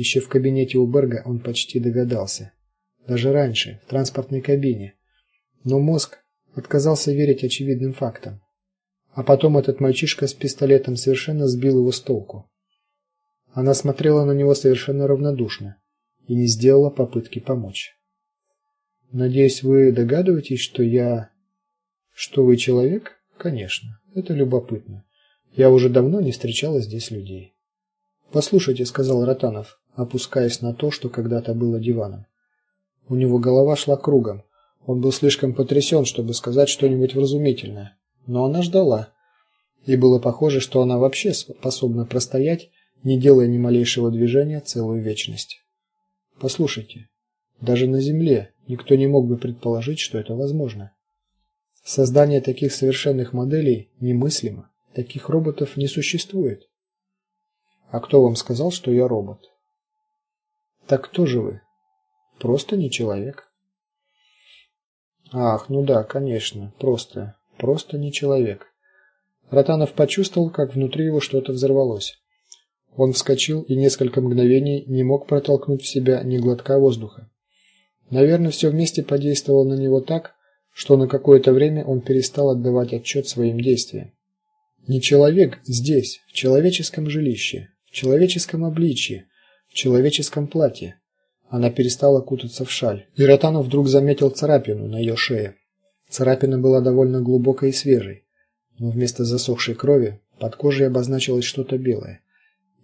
Еще в кабинете у Берга он почти догадался. Даже раньше, в транспортной кабине. Но мозг отказался верить очевидным фактам. А потом этот мальчишка с пистолетом совершенно сбил его с толку. Она смотрела на него совершенно равнодушно и не сделала попытки помочь. Надеюсь, вы догадываетесь, что я что вы человек? Конечно. Это любопытно. Я уже давно не встречала здесь людей. Послушайте, сказал Ротанов, опускаясь на то, что когда-то было диваном. У него голова шла кругом. Он был слишком потрясен, чтобы сказать что-нибудь вразумительное, но она ждала. И было похоже, что она вообще способна простоять, не делая ни малейшего движения целую вечность. Послушайте, даже на земле никто не мог бы предположить, что это возможно. Создание таких совершенных моделей немыслимо. Таких роботов не существует. А кто вам сказал, что я робот? Так кто же вы? Просто не человек. Ах, ну да, конечно, просто, просто не человек. Ротанов почувствовал, как внутри его что-то взорвалось. Он вскочил и несколько мгновений не мог протолкнуть в себя ни глотка воздуха. Наверное, все вместе подействовало на него так, что на какое-то время он перестал отдавать отчет своим действиям. Не человек здесь, в человеческом жилище, в человеческом обличье, в человеческом платье. Она перестала кутаться в шаль. И Ротанов вдруг заметил царапину на ее шее. Царапина была довольно глубокой и свежей, но вместо засохшей крови под кожей обозначилось что-то белое.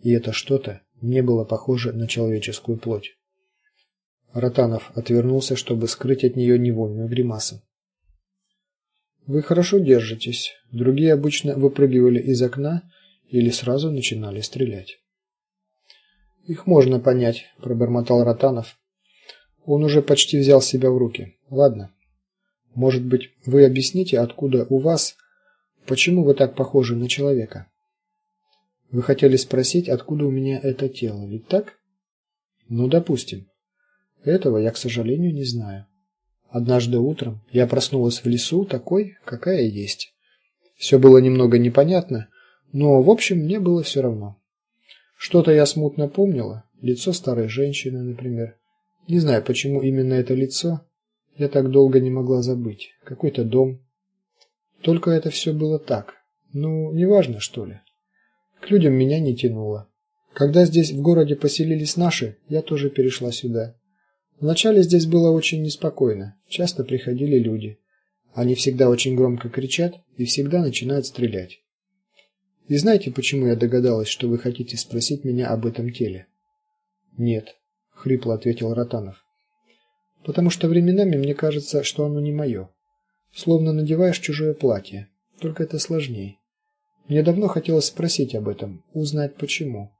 И это что-то не было похоже на человеческую плоть. Ротанов отвернулся, чтобы скрыть от нее невольную гримасу. Вы хорошо держитесь. Другие обычно выпрыгивали из окна или сразу начинали стрелять. Их можно понять, пробормотал Ротанов. Он уже почти взял себя в руки. Ладно. Может быть, вы объясните, откуда у вас, почему вы так похожи на человека? Вы хотели спросить, откуда у меня это тело, ведь так? Ну, допустим. Этого я, к сожалению, не знаю. Однажды утром я проснулась в лесу такой, какая есть. Все было немного непонятно, но в общем мне было все равно. Что-то я смутно помнила, лицо старой женщины, например. Не знаю, почему именно это лицо я так долго не могла забыть. Какой-то дом. Только это все было так. Ну, неважно, что ли. К людям меня не тянуло. Когда здесь в городе поселились наши, я тоже перешла сюда. Вначале здесь было очень неспокойно. Часто приходили люди. Они всегда очень громко кричат и всегда начинают стрелять. И знаете, почему я догадалась, что вы хотите спросить меня об этом теле? Нет, хрипло ответил Ротанов. Потому что временами мне кажется, что оно не мое. Словно надеваешь чужое платье, только это сложнее. Мне давно хотелось спросить об этом, узнать почему.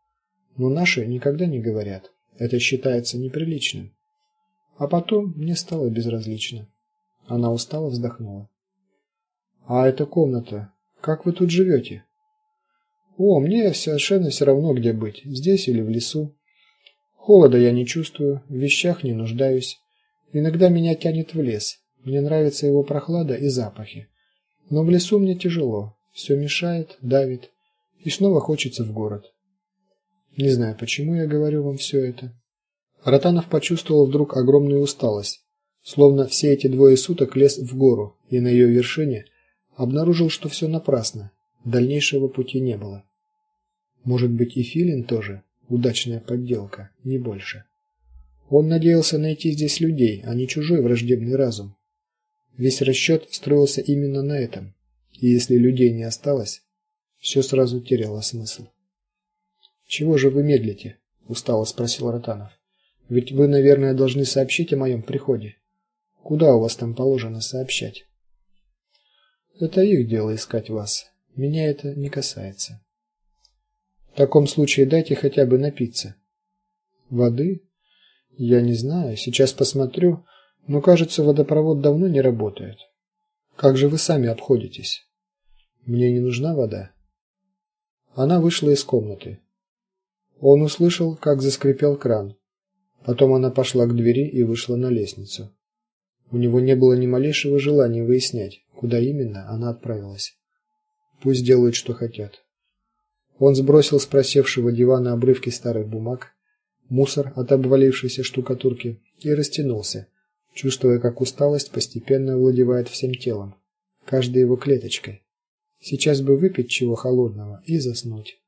Но наши никогда не говорят. Это считается неприличным. А потом мне стало безразлично. Она устало вздохнула. А эта комната, как вы тут живете? О, мне совершенно все равно, где быть, здесь или в лесу. Холода я не чувствую, в вещах не нуждаюсь. Иногда меня тянет в лес. Мне нравится его прохлада и запахи. Но в лесу мне тяжело. все мешает, давит, и снова хочется в город. Не знаю, почему я говорю вам все это. Ротанов почувствовал вдруг огромную усталость, словно все эти двое суток лез в гору и на ее вершине обнаружил, что все напрасно. Дальнейшего пути не было. Может быть, и Филин тоже удачная подделка, не больше. Он надеялся найти здесь людей, а не чужой враждебный разум. Весь расчет строился именно на этом. И если людей не осталось, все сразу теряло смысл. Чего же вы медлите? устало спросил Ротанов. Ведь вы, наверное, должны сообщить о моем приходе. Куда у вас там положено сообщать? Это их дело искать вас. Меня это не касается. В таком случае дайте хотя бы напиться. Воды? Я не знаю, сейчас посмотрю, но, кажется, водопровод давно не работает. Как же вы сами обходитесь? Мне не нужна вода. Она вышла из комнаты. Он услышал, как заскрипел кран. Потом она пошла к двери и вышла на лестницу. У него не было ни малейшего желания выяснять, куда именно она отправилась. Пусть делают, что хотят. Он сбросил с просевшего дивана обрывки старых бумаг, мусор от обвалившейся штукатурки и растянулся, чувствуя, как усталость постепенно овладевает всем телом, каждой его клеточкой. Сейчас бы выпить чего холодного и заснуть.